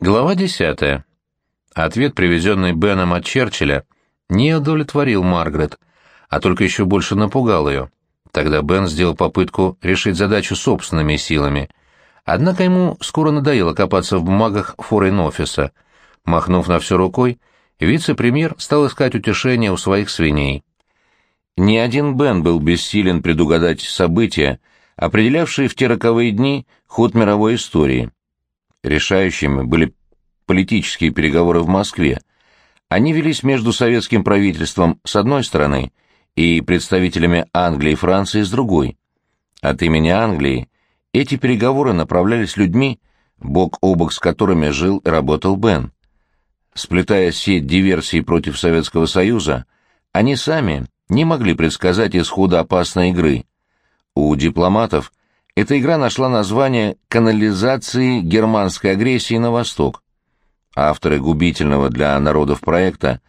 Глава 10. Ответ, привезенный Беном от Черчилля, не удовлетворил Маргарет, а только еще больше напугал ее. Тогда Бен сделал попытку решить задачу собственными силами. Однако ему скоро надоело копаться в бумагах форейн-офиса. Махнув на все рукой, вице-премьер стал искать утешение у своих свиней. Ни один Бен был бессилен предугадать события, определявшие в те роковые дни ход мировой истории. Решающими были политические переговоры в Москве. Они велись между советским правительством с одной стороны и представителями Англии и Франции с другой. От имени Англии эти переговоры направлялись людьми, бок о бок с которыми жил и работал Бен. Сплетая сеть диверсий против Советского Союза, они сами не могли предсказать исхода опасной игры. У дипломатов – эта игра нашла название «Канализации германской агрессии на восток». Авторы губительного для народов проекта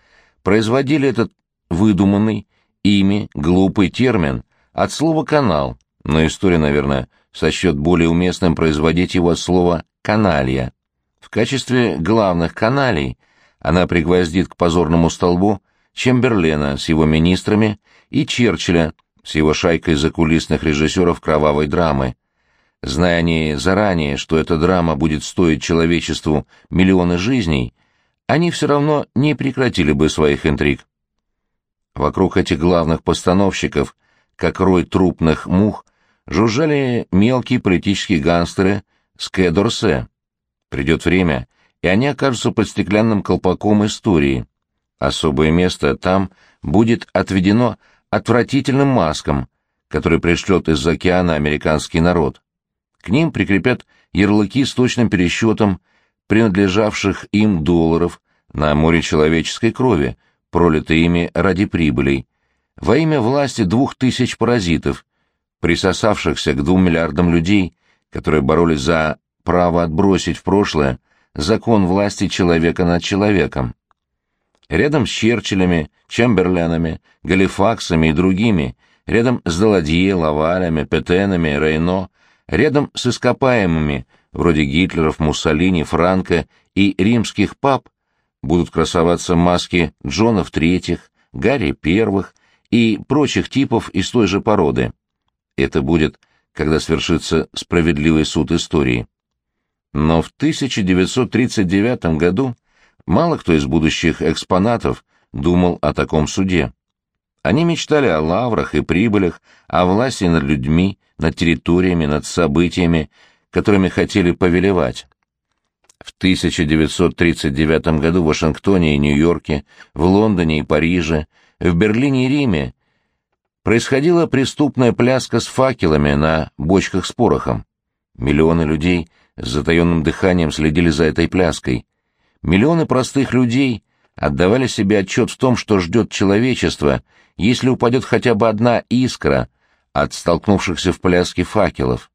производили этот выдуманный, ими, глупый термин от слова «канал», но история, наверное, сочтет более уместным производить его от слова «каналья». В качестве главных каналей она пригвоздит к позорному столбу Чемберлена с его министрами и Черчилля с его шайкой закулисных режиссеров кровавой драмы. Зная они заранее, что эта драма будет стоить человечеству миллионы жизней, они все равно не прекратили бы своих интриг. Вокруг этих главных постановщиков, как рой трупных мух, жужжали мелкие политические гангстеры с. Придет время, и они окажутся под стеклянным колпаком истории. Особое место там будет отведено отвратительным маскам, которые пришлет из океана американский народ. К ним прикрепят ярлыки с точным пересчетом принадлежавших им долларов на море человеческой крови, пролитой ими ради прибылей, во имя власти двух тысяч паразитов, присосавшихся к двум миллиардам людей, которые боролись за право отбросить в прошлое закон власти человека над человеком. Рядом с Черчиллями, Чемберленами, Галифаксами и другими, рядом с Даладье, Лавалями, Петенами, Рейно, рядом с ископаемыми, вроде Гитлеров, Муссолини, Франко и римских пап, будут красоваться маски Джонов Третьих, Гарри Первых и прочих типов из той же породы. Это будет, когда свершится справедливый суд истории. Но в 1939 году Мало кто из будущих экспонатов думал о таком суде. Они мечтали о лаврах и прибылях, о власти над людьми, над территориями, над событиями, которыми хотели повелевать. В 1939 году в Вашингтоне и Нью-Йорке, в Лондоне и Париже, в Берлине и Риме происходила преступная пляска с факелами на бочках с порохом. Миллионы людей с затаенным дыханием следили за этой пляской. Миллионы простых людей отдавали себе отчет в том, что ждет человечество, если упадет хотя бы одна искра от столкнувшихся в пляске факелов.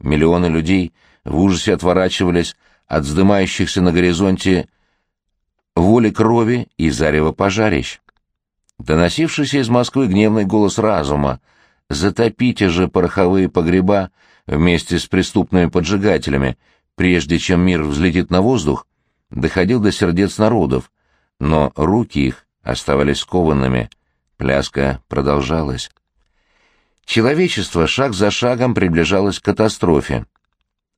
Миллионы людей в ужасе отворачивались от вздымающихся на горизонте воли крови и зарева пожарищ. Доносившийся из Москвы гневный голос разума «Затопите же пороховые погреба вместе с преступными поджигателями, прежде чем мир взлетит на воздух», доходил до сердец народов, но руки их оставались скованными. Пляска продолжалась. Человечество шаг за шагом приближалось к катастрофе.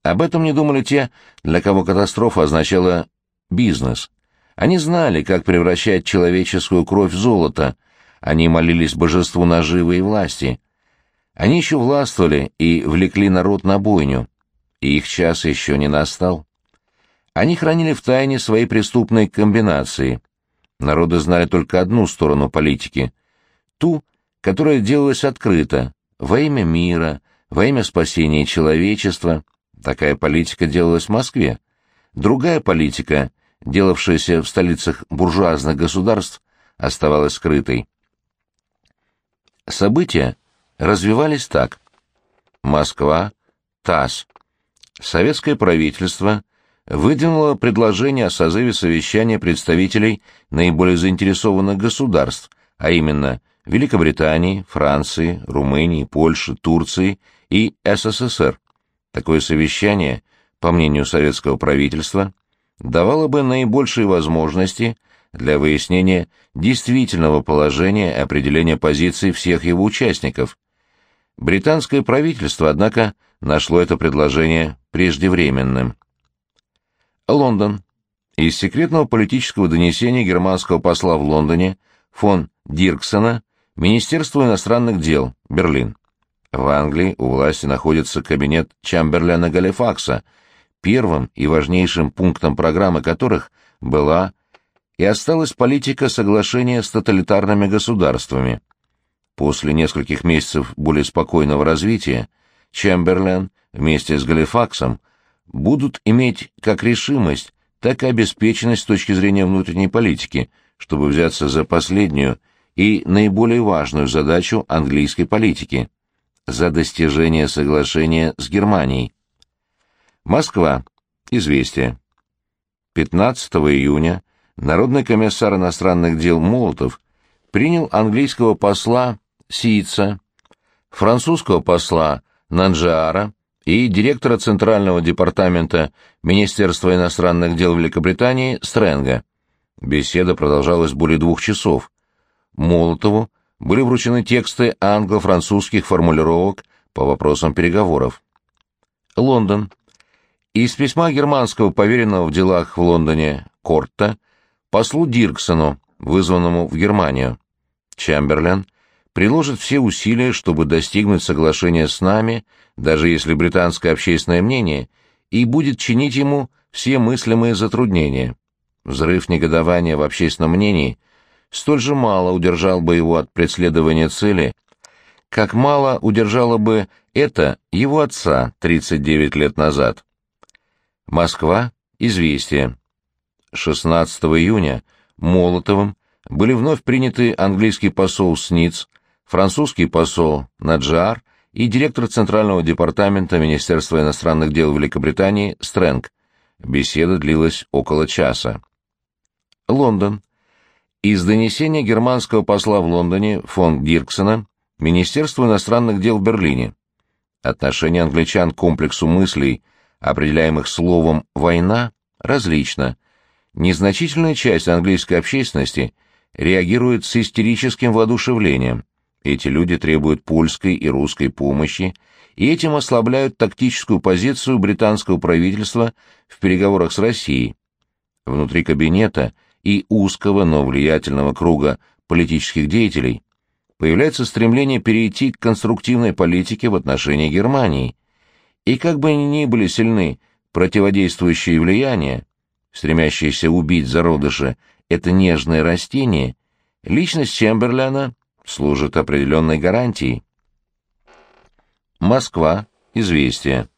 Об этом не думали те, для кого катастрофа означала бизнес. Они знали, как превращать человеческую кровь в золото. Они молились божеству наживы и власти. Они еще властвовали и влекли народ на бойню. И их час еще не настал. Они хранили в тайне свои преступные комбинации. Народы знали только одну сторону политики. Ту, которая делалась открыто, во имя мира, во имя спасения человечества. Такая политика делалась в Москве. Другая политика, делавшаяся в столицах буржуазных государств, оставалась скрытой. События развивались так. Москва, ТАСС. Советское правительство – выдвинула предложение о созыве совещания представителей наиболее заинтересованных государств, а именно Великобритании, Франции, Румынии, Польши, Турции и СССР. Такое совещание, по мнению советского правительства, давало бы наибольшие возможности для выяснения действительного положения и определения позиций всех его участников. Британское правительство, однако, нашло это предложение преждевременным. Лондон. Из секретного политического донесения германского посла в Лондоне фон Дирксона Министерство иностранных дел, Берлин. В Англии у власти находится кабинет Чамберлена Галифакса, первым и важнейшим пунктом программы которых была и осталась политика соглашения с тоталитарными государствами. После нескольких месяцев более спокойного развития Чемберлен вместе с Галифаксом будут иметь как решимость, так и обеспеченность с точки зрения внутренней политики, чтобы взяться за последнюю и наиболее важную задачу английской политики – за достижение соглашения с Германией. Москва. Известие. 15 июня Народный комиссар иностранных дел Молотов принял английского посла Сица, французского посла Нанджиара и директора Центрального департамента Министерства иностранных дел Великобритании Стрэнга. Беседа продолжалась более двух часов. Молотову были вручены тексты англо-французских формулировок по вопросам переговоров. Лондон. Из письма германского поверенного в делах в Лондоне Корта послу Дирксону, вызванному в Германию. Чамберлен приложит все усилия, чтобы достигнуть соглашения с нами, даже если британское общественное мнение, и будет чинить ему все мыслимые затруднения. Взрыв негодования в общественном мнении столь же мало удержал бы его от преследования цели, как мало удержало бы это его отца 39 лет назад. Москва. Известие. 16 июня Молотовым были вновь приняты английский посол Сниц, французский посол Наджар и директор Центрального департамента Министерства иностранных дел Великобритании Стрэнг. Беседа длилась около часа. Лондон. Из донесения германского посла в Лондоне фон Дирксона Министерству иностранных дел в Берлине. Отношение англичан к комплексу мыслей, определяемых словом «война», различно. Незначительная часть английской общественности реагирует с истерическим воодушевлением. Эти люди требуют польской и русской помощи, и этим ослабляют тактическую позицию британского правительства в переговорах с Россией. Внутри кабинета – и узкого, но влиятельного круга политических деятелей, появляется стремление перейти к конструктивной политике в отношении Германии. И как бы ни были сильны противодействующие влияния, стремящиеся убить зародыши это нежное растение, личность Чемберлена служит определенной гарантией. Москва. Известие.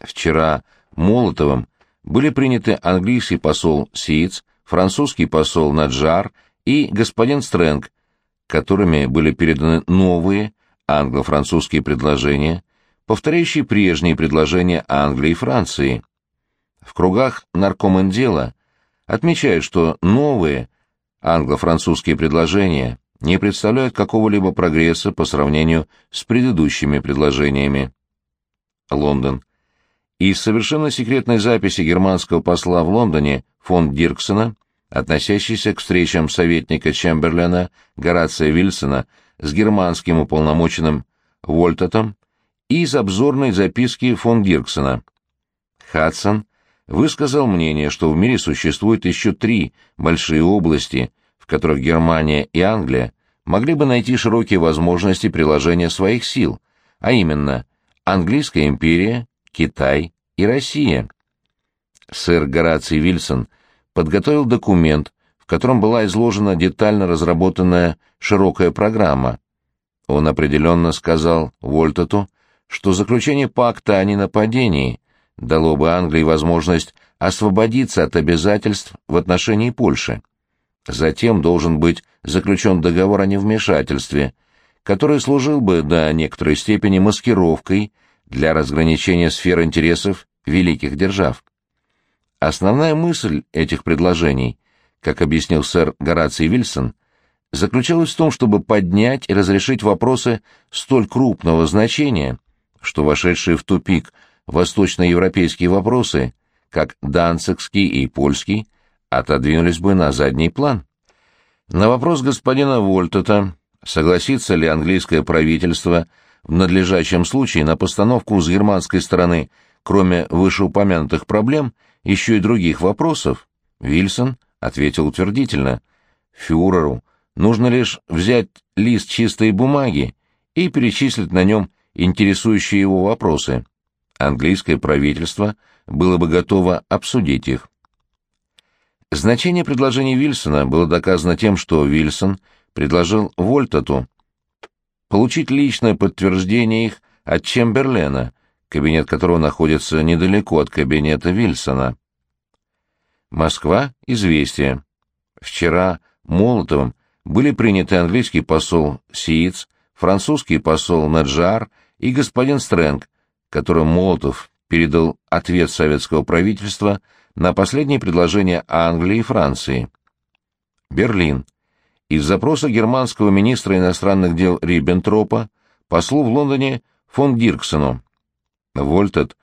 Вчера Молотовым были приняты английский посол Сиц французский посол Наджар и господин Стрэнг, которыми были переданы новые англо-французские предложения, повторяющие прежние предложения Англии и Франции. В кругах наркомендела отмечают, что новые англо-французские предложения не представляют какого-либо прогресса по сравнению с предыдущими предложениями. Лондон. Из совершенно секретной записи германского посла в Лондоне фон Дирксона, относящейся к встречам советника Чемберлена Горация Вильсона с германским уполномоченным Вольтотом, и из обзорной записки фон Дирксона. Хадсон высказал мнение, что в мире существует еще три большие области, в которых Германия и Англия могли бы найти широкие возможности приложения своих сил, а именно Английская империя, Китай и Россия. Сэр Гораций Вильсон подготовил документ, в котором была изложена детально разработанная широкая программа. Он определенно сказал Вольтоту, что заключение пакта о ненападении дало бы Англии возможность освободиться от обязательств в отношении Польши. Затем должен быть заключен договор о невмешательстве, который служил бы до некоторой степени маскировкой для разграничения сфер интересов великих держав. Основная мысль этих предложений, как объяснил сэр Гораций Вильсон, заключалась в том, чтобы поднять и разрешить вопросы столь крупного значения, что вошедшие в тупик восточноевропейские вопросы как Данцикский и Польский, отодвинулись бы на задний план. На вопрос господина Вольтета, согласится ли английское правительство в надлежащем случае на постановку с германской стороны, кроме вышеупомянутых проблем, еще и других вопросов, Вильсон ответил утвердительно. Фюреру нужно лишь взять лист чистой бумаги и перечислить на нем интересующие его вопросы. Английское правительство было бы готово обсудить их. Значение предложений Вильсона было доказано тем, что Вильсон предложил Вольтоту получить личное подтверждение их от Чемберлена, кабинет которого находится недалеко от кабинета Вильсона. Москва. Известия. Вчера Молотовым были приняты английский посол Сииц, французский посол Наджар и господин Стрэнг, которым Молотов передал ответ советского правительства на последнее предложение Англии и Франции. Берлин. Из запроса германского министра иностранных дел Риббентропа послу в Лондоне фон Дирксену. Вольтед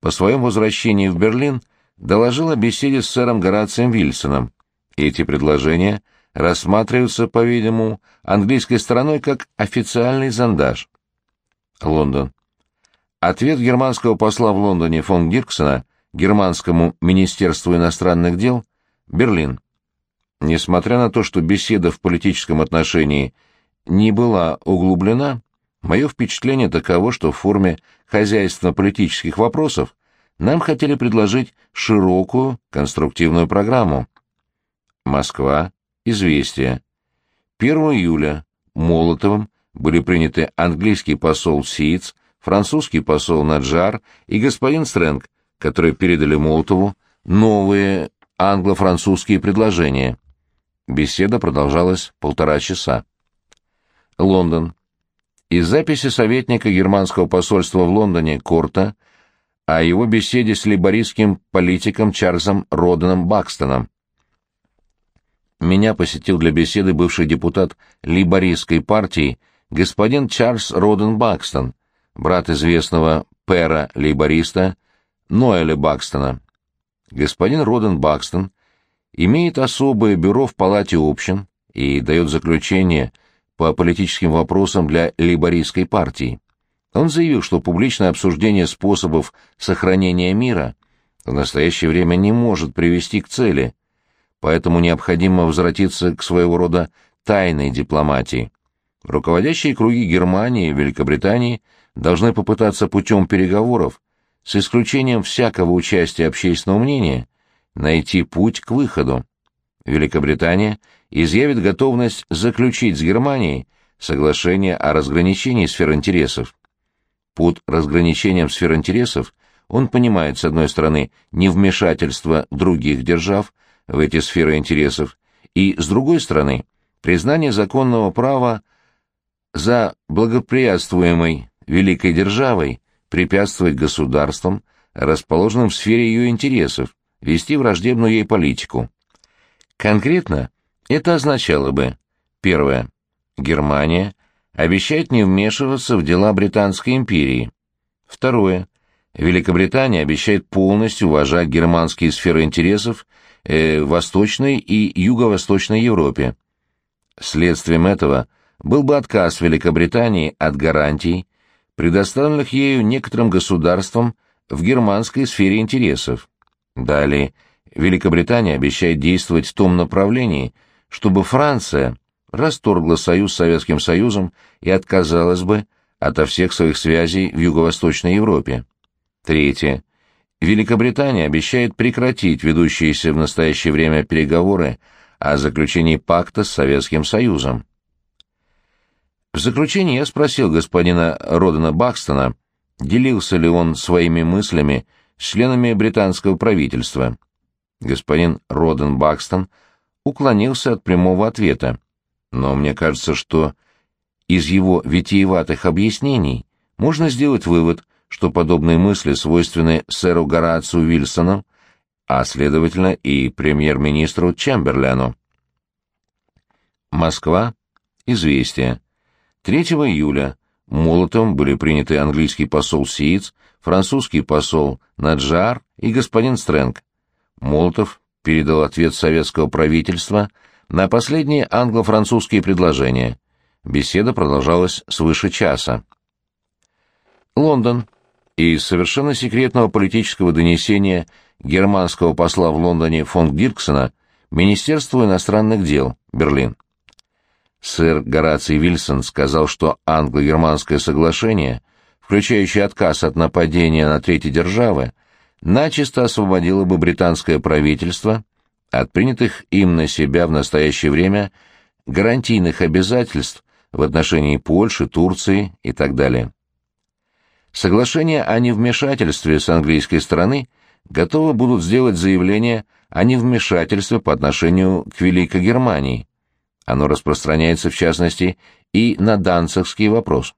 по своем возвращении в Берлин доложил о беседе с сэром Горацием Вильсоном. Эти предложения рассматриваются, по-видимому, английской стороной как официальный зондаж. Лондон. Ответ германского посла в Лондоне фон Дирксена германскому министерству иностранных дел Берлин. Несмотря на то, что беседа в политическом отношении не была углублена, мое впечатление таково, что в форме хозяйственно-политических вопросов нам хотели предложить широкую конструктивную программу. Москва. Известия. 1 июля Молотовым были приняты английский посол Сиц, французский посол Наджар и господин Стрэнг, которые передали Молотову новые англо-французские предложения. Беседа продолжалась полтора часа. Лондон. Из записи советника германского посольства в Лондоне Корта о его беседе с лейбористским политиком Чарльзом Роденом Бакстоном. Меня посетил для беседы бывший депутат лейбористской партии господин Чарльз Роден Бакстон, брат известного пэра-лейбориста Ноэля Бакстона. Господин Роден Бакстон имеет особое бюро в Палате общин и дает заключение по политическим вопросам для лейбористской партии. Он заявил, что публичное обсуждение способов сохранения мира в настоящее время не может привести к цели, поэтому необходимо возвратиться к своего рода тайной дипломатии. Руководящие круги Германии и Великобритании должны попытаться путем переговоров, с исключением всякого участия общественного мнения, найти путь к выходу. Великобритания изъявит готовность заключить с Германией соглашение о разграничении сфер интересов. Под разграничением сфер интересов он понимает, с одной стороны, невмешательство других держав в эти сферы интересов, и, с другой стороны, признание законного права за благоприятствуемой великой державой препятствовать государствам, расположенным в сфере ее интересов, вести враждебную ей политику. Конкретно это означало бы, первое, Германия обещает не вмешиваться в дела Британской империи. Второе, Великобритания обещает полностью уважать германские сферы интересов э, Восточной и Юго-Восточной Европе. Следствием этого был бы отказ Великобритании от гарантий, предоставленных ею некоторым государствам в германской сфере интересов. Далее, Великобритания обещает действовать в том направлении, чтобы Франция расторгла союз с Советским Союзом и отказалась бы ото всех своих связей в Юго-Восточной Европе. Третье. Великобритания обещает прекратить ведущиеся в настоящее время переговоры о заключении пакта с Советским Союзом. В заключение я спросил господина Родена Бакстона, делился ли он своими мыслями с членами британского правительства. Господин Роден Бакстон уклонился от прямого ответа, но мне кажется, что из его витиеватых объяснений можно сделать вывод, что подобные мысли свойственны сэру Горацию Вильсону, а, следовательно, и премьер-министру Чемберлену. Москва. Известия. 3 июля Молотом были приняты английский посол Сииц, французский посол Наджар и господин Стрэнг. Молотов передал ответ советского правительства на последние англо-французские предложения. Беседа продолжалась свыше часа. Лондон. Из совершенно секретного политического донесения германского посла в Лондоне фон Дирксона Министерству иностранных дел, Берлин. Сэр Гораций Вильсон сказал, что англо-германское соглашение, включающее отказ от нападения на третьи державы, начисто освободило бы британское правительство от принятых им на себя в настоящее время гарантийных обязательств в отношении Польши, Турции и так далее. Соглашение о невмешательстве с английской стороны готовы будут сделать заявление о невмешательстве по отношению к Великой Германии. Оно распространяется, в частности, и на данцевский вопрос.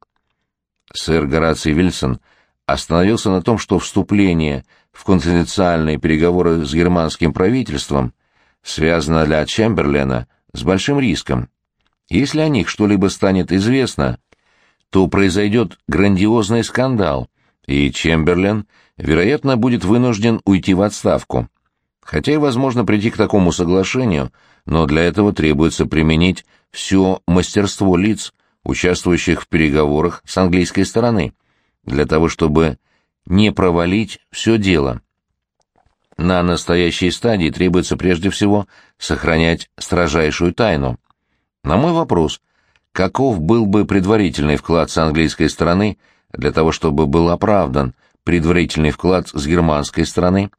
Сэр Гораций Вильсон остановился на том, что вступление в конфиденциальные переговоры с германским правительством связано для Чемберлена с большим риском. Если о них что-либо станет известно, то произойдет грандиозный скандал, и Чемберлен, вероятно, будет вынужден уйти в отставку. Хотя и возможно прийти к такому соглашению, но для этого требуется применить все мастерство лиц, участвующих в переговорах с английской стороны, для того чтобы не провалить все дело. На настоящей стадии требуется прежде всего сохранять строжайшую тайну. На мой вопрос, каков был бы предварительный вклад с английской стороны для того, чтобы был оправдан предварительный вклад с германской стороны,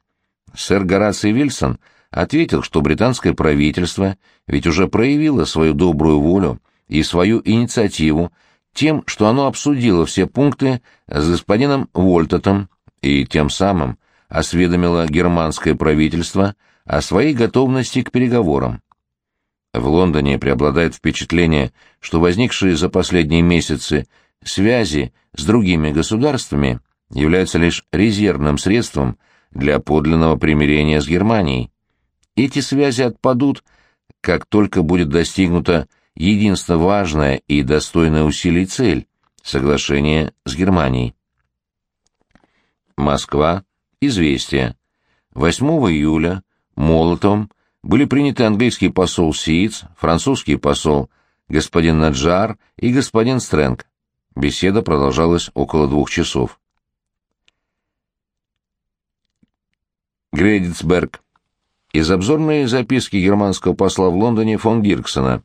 сэр Гораций Вильсон ответил, что британское правительство ведь уже проявило свою добрую волю и свою инициативу тем, что оно обсудило все пункты с господином Вольтотом и тем самым осведомило германское правительство о своей готовности к переговорам. В Лондоне преобладает впечатление, что возникшие за последние месяцы связи с другими государствами являются лишь резервным средством для подлинного примирения с Германией. Эти связи отпадут, как только будет достигнута единственно важная и достойная усилий цель – соглашение с Германией. Москва. Известия. 8 июля Молотом были приняты английский посол Сииц, французский посол господин Наджар и господин Стрэнг. Беседа продолжалась около двух часов. Грейдицберг. Из обзорной записки германского посла в Лондоне фон Гирксона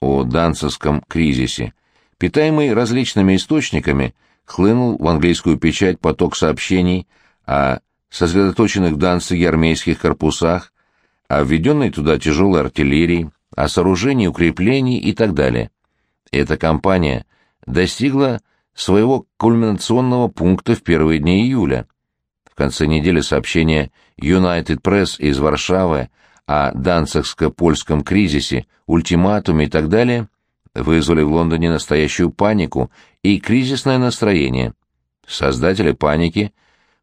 о данцевском кризисе, питаемый различными источниками, хлынул в английскую печать поток сообщений о сосредоточенных в Данциге армейских корпусах, о введенной туда тяжелой артиллерии, о сооружении укреплений и так далее. Эта кампания достигла своего кульминационного пункта в первые дни июля. В конце недели сообщение United Press из Варшавы о данцигско-польском кризисе, ультиматуме и так далее вызвали в Лондоне настоящую панику и кризисное настроение. Создатели паники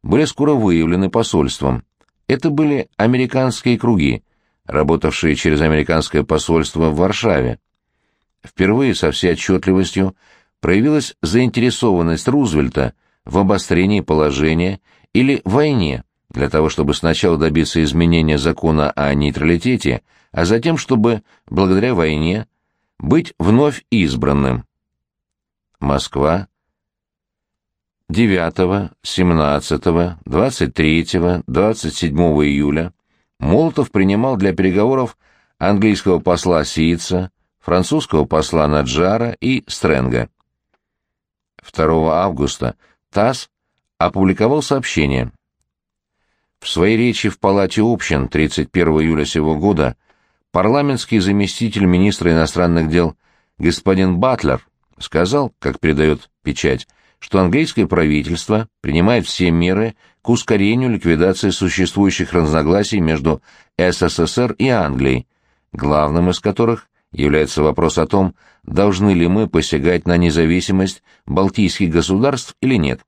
были скоро выявлены посольством. Это были американские круги, работавшие через американское посольство в Варшаве. Впервые со всей отчетливостью проявилась заинтересованность Рузвельта в обострении положения или войне, для того чтобы сначала добиться изменения закона о нейтралитете, а затем, чтобы, благодаря войне, быть вновь избранным. Москва, 9, 17, 23, 27 июля Молотов принимал для переговоров английского посла Сиица, французского посла Наджара и Стрэнга. 2 августа ТАСС опубликовал сообщение. В своей речи в Палате общин 31 июля сего года парламентский заместитель министра иностранных дел господин Батлер сказал, как передает печать, что английское правительство принимает все меры к ускорению ликвидации существующих разногласий между СССР и Англией, главным из которых является вопрос о том, должны ли мы посягать на независимость балтийских государств или нет.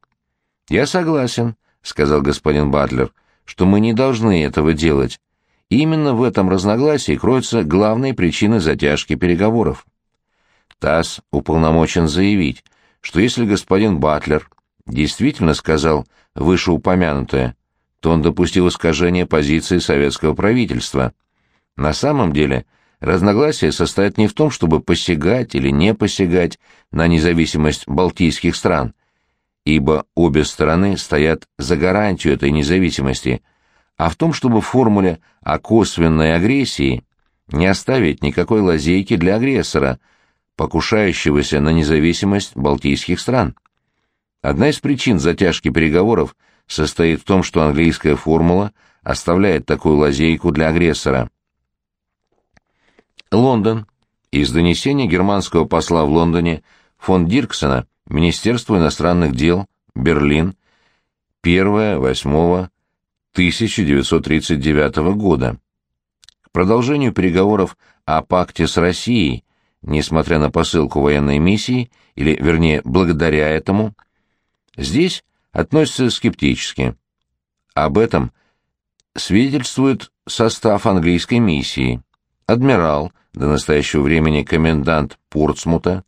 «Я согласен», — сказал господин Батлер, — «что мы не должны этого делать. Именно в этом разногласии кроются главные причины затяжки переговоров». ТАСС уполномочен заявить, что если господин Батлер действительно сказал вышеупомянутое, то он допустил искажение позиции советского правительства. На самом деле разногласия состоят не в том, чтобы посягать или не посягать на независимость балтийских стран, ибо обе стороны стоят за гарантию этой независимости, а в том, чтобы в формуле о косвенной агрессии не оставить никакой лазейки для агрессора, покушающегося на независимость балтийских стран. Одна из причин затяжки переговоров состоит в том, что английская формула оставляет такую лазейку для агрессора. Лондон. Из донесения германского посла в Лондоне фон Дирксена Министерство иностранных дел, Берлин, 1-8-1939 года. К продолжению переговоров о пакте с Россией, несмотря на посылку военной миссии, или, вернее, благодаря этому, здесь относятся скептически. Об этом свидетельствует состав английской миссии. Адмирал, до настоящего времени комендант Портсмута,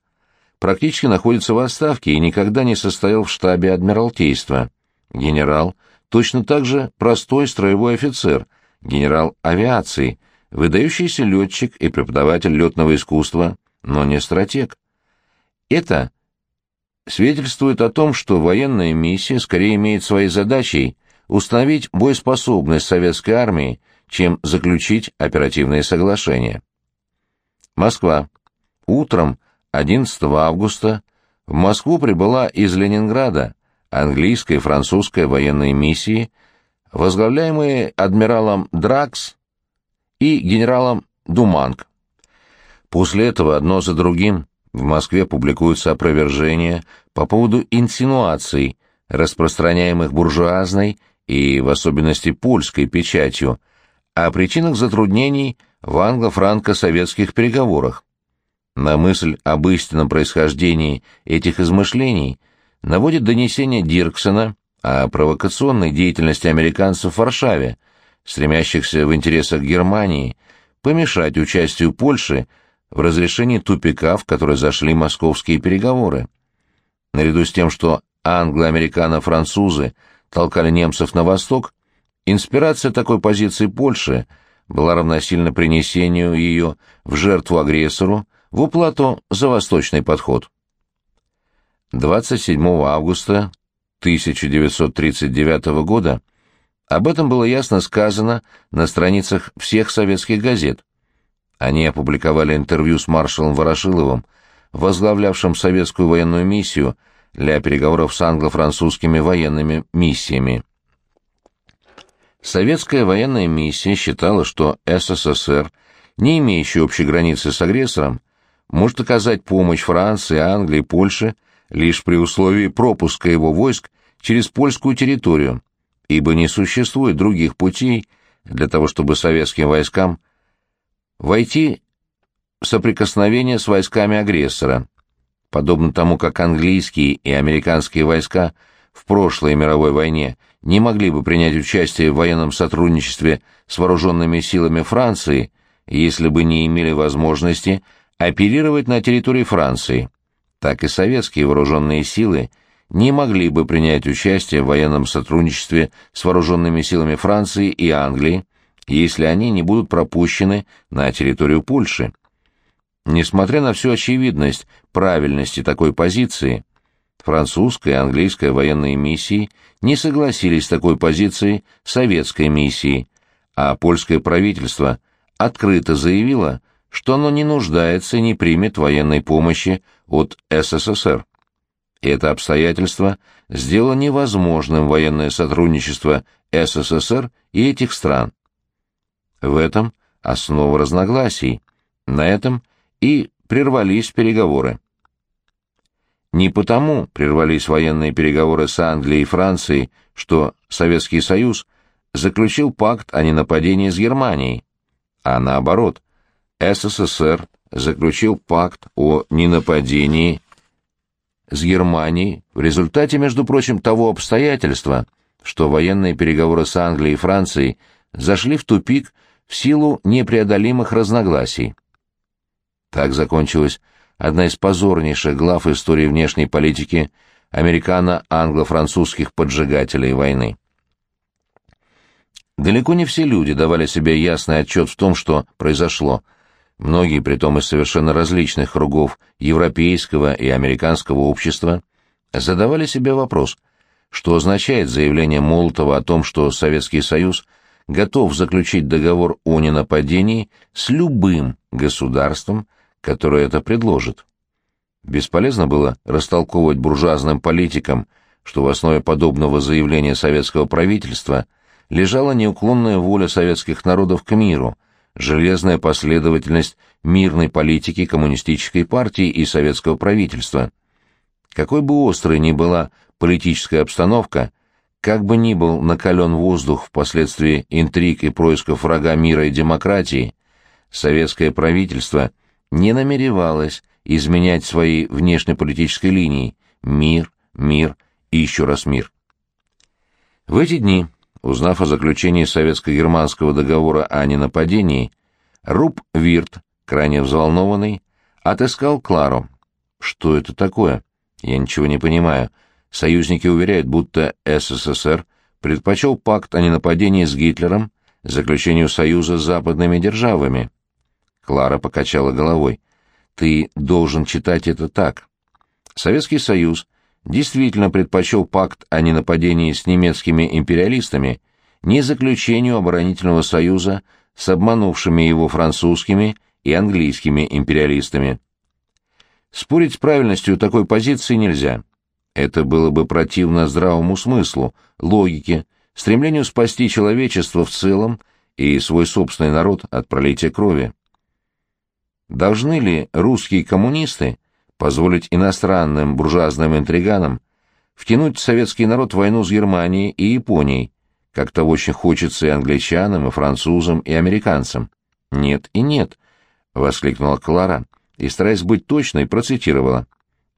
практически находится в отставке и никогда не состоял в штабе Адмиралтейства. Генерал точно так же простой строевой офицер, генерал авиации, выдающийся летчик и преподаватель летного искусства, но не стратег. Это свидетельствует о том, что военная миссия скорее имеет своей задачей установить боеспособность советской армии, чем заключить оперативные соглашения. Москва. Утром 11 августа в Москву прибыла из Ленинграда английская и французская военные миссии, возглавляемые адмиралом Дракс и генералом Думанг. После этого одно за другим в Москве публикуются опровержения по поводу инсинуаций, распространяемых буржуазной и, в особенности, польской печатью, о причинах затруднений в англо-франко-советских переговорах. На мысль об истинном происхождении этих измышлений наводит донесение Дирксона о провокационной деятельности американцев в Варшаве, стремящихся в интересах Германии помешать участию Польши в разрешении тупика, в который зашли московские переговоры. Наряду с тем, что англо-американо-французы толкали немцев на восток, инспирация такой позиции Польши была равносильна принесению ее в жертву агрессору в уплату за восточный подход. 27 августа 1939 года об этом было ясно сказано на страницах всех советских газет. Они опубликовали интервью с маршалом Ворошиловым, возглавлявшим советскую военную миссию для переговоров с англо-французскими военными миссиями. Советская военная миссия считала, что СССР, не имеющий общей границы с агрессором, может оказать помощь Франции, Англии, Польше лишь при условии пропуска его войск через польскую территорию, ибо не существует других путей для того, чтобы советским войскам войти в соприкосновение с войсками агрессора, подобно тому, как английские и американские войска в прошлой мировой войне не могли бы принять участие в военном сотрудничестве с вооруженными силами Франции, если бы не имели возможности оперировать на территории Франции, так и советские вооруженные силы не могли бы принять участие в военном сотрудничестве с вооруженными силами Франции и Англии, если они не будут пропущены на территорию Польши. Несмотря на всю очевидность правильности такой позиции, французская и английская военные миссии не согласились с такой позицией советской миссии, а польское правительство открыто заявило, что оно не нуждается и не примет военной помощи от СССР. Это обстоятельство сделало невозможным военное сотрудничество СССР и этих стран. В этом основа разногласий. На этом и прервались переговоры. Не потому прервались военные переговоры с Англией и Францией, что Советский Союз заключил пакт о ненападении с Германией, а наоборот, СССР заключил пакт о ненападении с Германией в результате, между прочим, того обстоятельства, что военные переговоры с Англией и Францией зашли в тупик в силу непреодолимых разногласий. Так закончилась одна из позорнейших глав истории внешней политики американо-англо-французских поджигателей войны. Далеко не все люди давали себе ясный отчет в том, что произошло. Многие, притом из совершенно различных кругов европейского и американского общества, задавали себе вопрос, что означает заявление Молотова о том, что Советский Союз готов заключить договор о ненападении с любым государством, которое это предложит. Бесполезно было растолковывать буржуазным политикам, что в основе подобного заявления советского правительства лежала неуклонная воля советских народов к миру, железная последовательность мирной политики коммунистической партии и советского правительства. Какой бы острой ни была политическая обстановка, как бы ни был накален воздух впоследствии интриг и происков врага мира и демократии, советское правительство не намеревалось изменять своей внешнеполитической линии «мир, мир и еще раз мир». В эти дни, узнав о заключении советско-германского договора о ненападении, Руб Вирт, крайне взволнованный, отыскал Клару. «Что это такое? Я ничего не понимаю. Союзники уверяют, будто СССР предпочел пакт о ненападении с Гитлером заключению союза с западными державами». Клара покачала головой. «Ты должен читать это так. Советский Союз действительно предпочел пакт о ненападении с немецкими империалистами не заключению оборонительного союза с обманувшими его французскими и английскими империалистами. Спорить с правильностью такой позиции нельзя. Это было бы противно здравому смыслу, логике, стремлению спасти человечество в целом и свой собственный народ от пролития крови. Должны ли русские коммунисты позволить иностранным буржуазным интриганам втянуть советский народ в войну с Германией и Японией, как того очень хочется и англичанам, и французам, и американцам. «Нет и нет», — воскликнула Клара, и, стараясь быть точной, процитировала.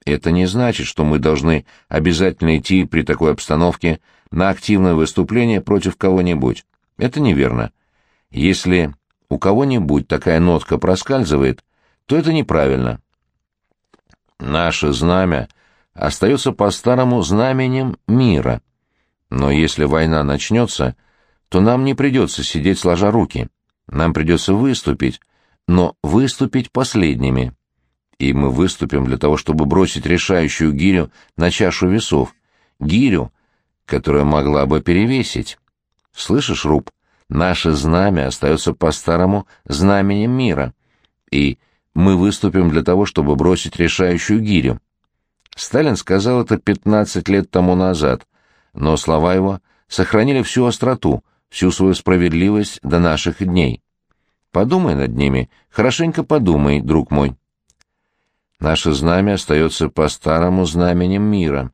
«Это не значит, что мы должны обязательно идти при такой обстановке на активное выступление против кого-нибудь. Это неверно. Если у кого-нибудь такая нотка проскальзывает, то это неправильно. Наше знамя остается по-старому знаменем мира. Но если война начнется, то нам не придется сидеть сложа руки. Нам придется выступить, но выступить последними. И мы выступим для того, чтобы бросить решающую гирю на чашу весов. Гирю, которая могла бы перевесить. Слышишь, Руб, наше знамя остается по-старому знаменем мира. И мы выступим для того, чтобы бросить решающую гирю. Сталин сказал это 15 лет тому назад, но слова его сохранили всю остроту, всю свою справедливость до наших дней. Подумай над ними, хорошенько подумай, друг мой. Наше знамя остается по-старому знаменем мира,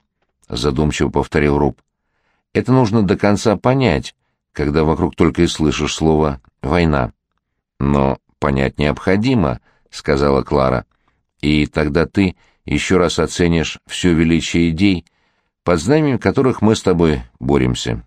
задумчиво повторил Руб. Это нужно до конца понять, когда вокруг только и слышишь слово «война». Но понять необходимо —— сказала Клара. «И тогда ты еще раз оценишь все величие идей, под знаменем которых мы с тобой боремся».